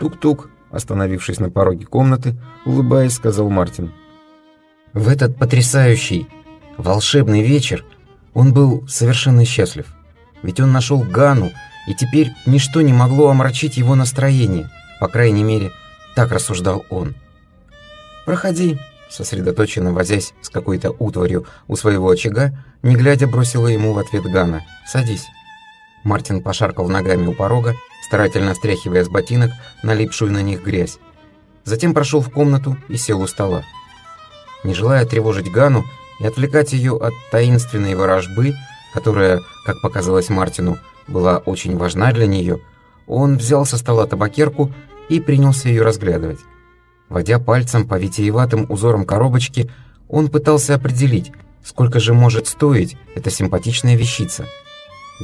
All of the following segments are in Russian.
«Тук-тук», остановившись на пороге комнаты, улыбаясь, сказал Мартин. В этот потрясающий, волшебный вечер он был совершенно счастлив. Ведь он нашел Гану, и теперь ничто не могло омрачить его настроение. По крайней мере, так рассуждал он. «Проходи», сосредоточенно возясь с какой-то утварью у своего очага, не глядя бросила ему в ответ Гана. «Садись». Мартин пошаркал ногами у порога, старательно стряхивая с ботинок налипшую на них грязь. Затем прошел в комнату и сел у стола. Не желая тревожить Гану и отвлекать ее от таинственной ворожбы, которая, как показалось Мартину, была очень важна для нее, он взял со стола табакерку и принялся ее разглядывать. Водя пальцем по витиеватым узорам коробочки, он пытался определить, сколько же может стоить эта симпатичная вещица.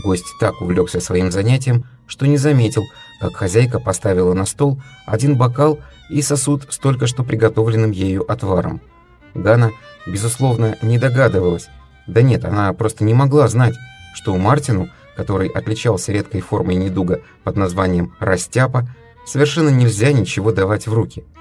Гость так увлекся своим занятием, что не заметил, как хозяйка поставила на стол один бокал и сосуд с только что приготовленным ею отваром. Гана, безусловно, не догадывалась, да нет, она просто не могла знать, что Мартину, который отличался редкой формой недуга под названием «растяпа», совершенно нельзя ничего давать в руки –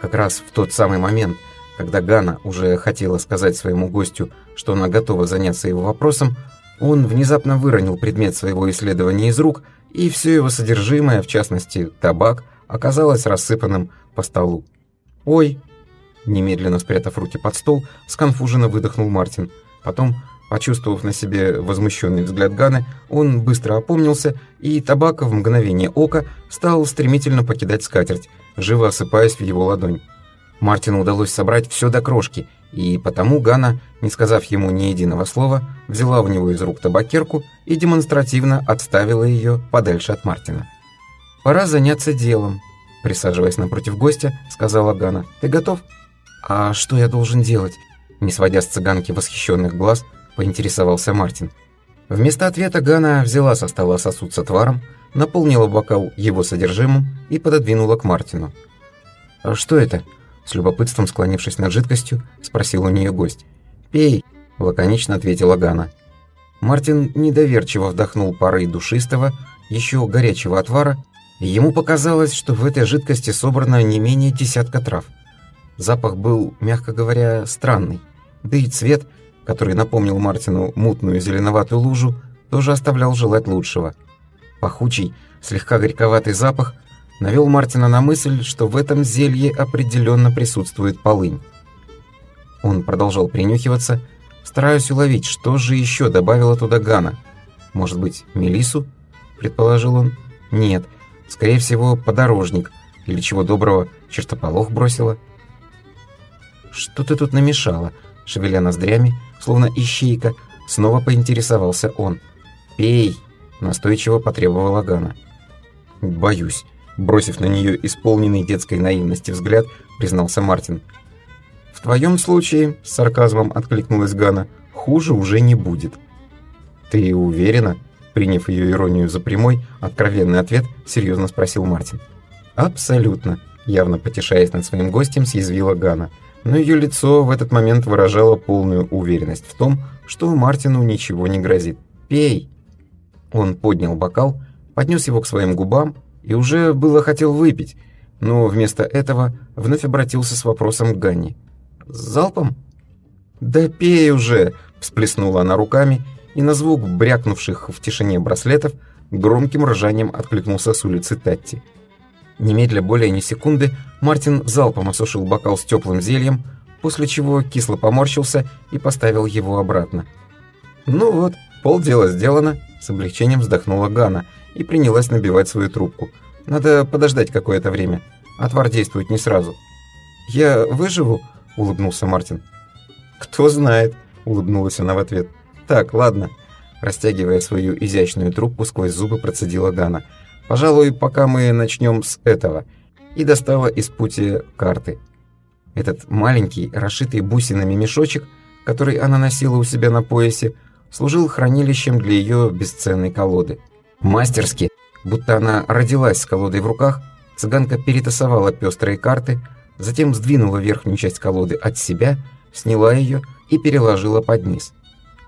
как раз в тот самый момент, когда Гана уже хотела сказать своему гостю, что она готова заняться его вопросом, он внезапно выронил предмет своего исследования из рук, и все его содержимое, в частности табак, оказалось рассыпанным по столу. «Ой!» Немедленно спрятав руки под стол, сконфуженно выдохнул Мартин. Потом, почувствовав на себе возмущенный взгляд Ганы, он быстро опомнился, и табак в мгновение ока стал стремительно покидать скатерть, живо осыпаясь в его ладонь. Мартину удалось собрать все до крошки, и потому Гана, не сказав ему ни единого слова, взяла у него из рук табакерку и демонстративно отставила ее подальше от Мартина. «Пора заняться делом», — присаживаясь напротив гостя, сказала Гана. «Ты готов?» «А что я должен делать?» Не сводя с цыганки восхищенных глаз, поинтересовался Мартин. Вместо ответа Гана взяла со стола сосуд с отваром, наполнила бокал его содержимым и пододвинула к Мартину. «А что это?» С любопытством склонившись над жидкостью, спросил у нее гость. «Пей», — лаконично ответила Гана. Мартин недоверчиво вдохнул парой душистого, еще горячего отвара, и ему показалось, что в этой жидкости собрано не менее десятка трав. Запах был, мягко говоря, странный, да и цвет, который напомнил Мартину мутную зеленоватую лужу, тоже оставлял желать лучшего — Пахучий, слегка горьковатый запах навел Мартина на мысль, что в этом зелье определенно присутствует полынь. Он продолжал принюхиваться, стараясь уловить, что же еще добавила туда Гана. Может быть, Мелису? предположил он. Нет, скорее всего, подорожник, или чего доброго, чертополох бросила. «Что ты тут намешала?» Шевеля ноздрями, словно ищейка, снова поинтересовался он. «Пей!» Настойчиво потребовала Гана. «Боюсь», — бросив на нее исполненный детской наивности взгляд, признался Мартин. «В твоем случае», — с сарказмом откликнулась Гана, — «хуже уже не будет». «Ты уверена?» Приняв ее иронию за прямой, откровенный ответ, серьезно спросил Мартин. «Абсолютно», — явно потешаясь над своим гостем, съязвила Гана. Но ее лицо в этот момент выражало полную уверенность в том, что Мартину ничего не грозит. «Пей!» Он поднял бокал, поднес его к своим губам и уже было хотел выпить, но вместо этого вновь обратился с вопросом к Ганни. залпом?» «Да пей уже!» – всплеснула она руками, и на звук брякнувших в тишине браслетов громким ржанием откликнулся с улицы Татти. Немедля более ни секунды Мартин залпом осушил бокал с теплым зельем, после чего кисло поморщился и поставил его обратно. «Ну вот, полдела сделано», с облегчением вздохнула Гана и принялась набивать свою трубку. «Надо подождать какое-то время. Отвар действует не сразу». «Я выживу?» – улыбнулся Мартин. «Кто знает», – улыбнулась она в ответ. «Так, ладно». Растягивая свою изящную трубку, сквозь зубы процедила Гана. «Пожалуй, пока мы начнем с этого». И достала из пути карты. Этот маленький, расшитый бусинами мешочек, который она носила у себя на поясе, служил хранилищем для ее бесценной колоды. Мастерски, будто она родилась с колодой в руках, цыганка перетасовала пестрые карты, затем сдвинула верхнюю часть колоды от себя, сняла ее и переложила под низ.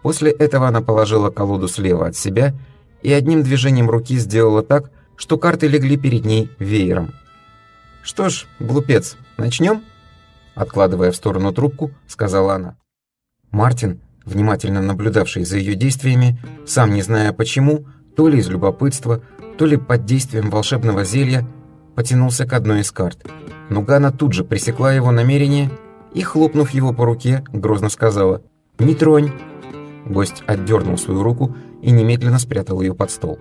После этого она положила колоду слева от себя и одним движением руки сделала так, что карты легли перед ней веером. «Что ж, глупец, начнем?» Откладывая в сторону трубку, сказала она. Мартин, внимательно наблюдавший за ее действиями, сам не зная почему, то ли из любопытства, то ли под действием волшебного зелья, потянулся к одной из карт. Но Гана тут же пресекла его намерение и, хлопнув его по руке, грозно сказала «Не тронь!». Гость отдернул свою руку и немедленно спрятал ее под стол.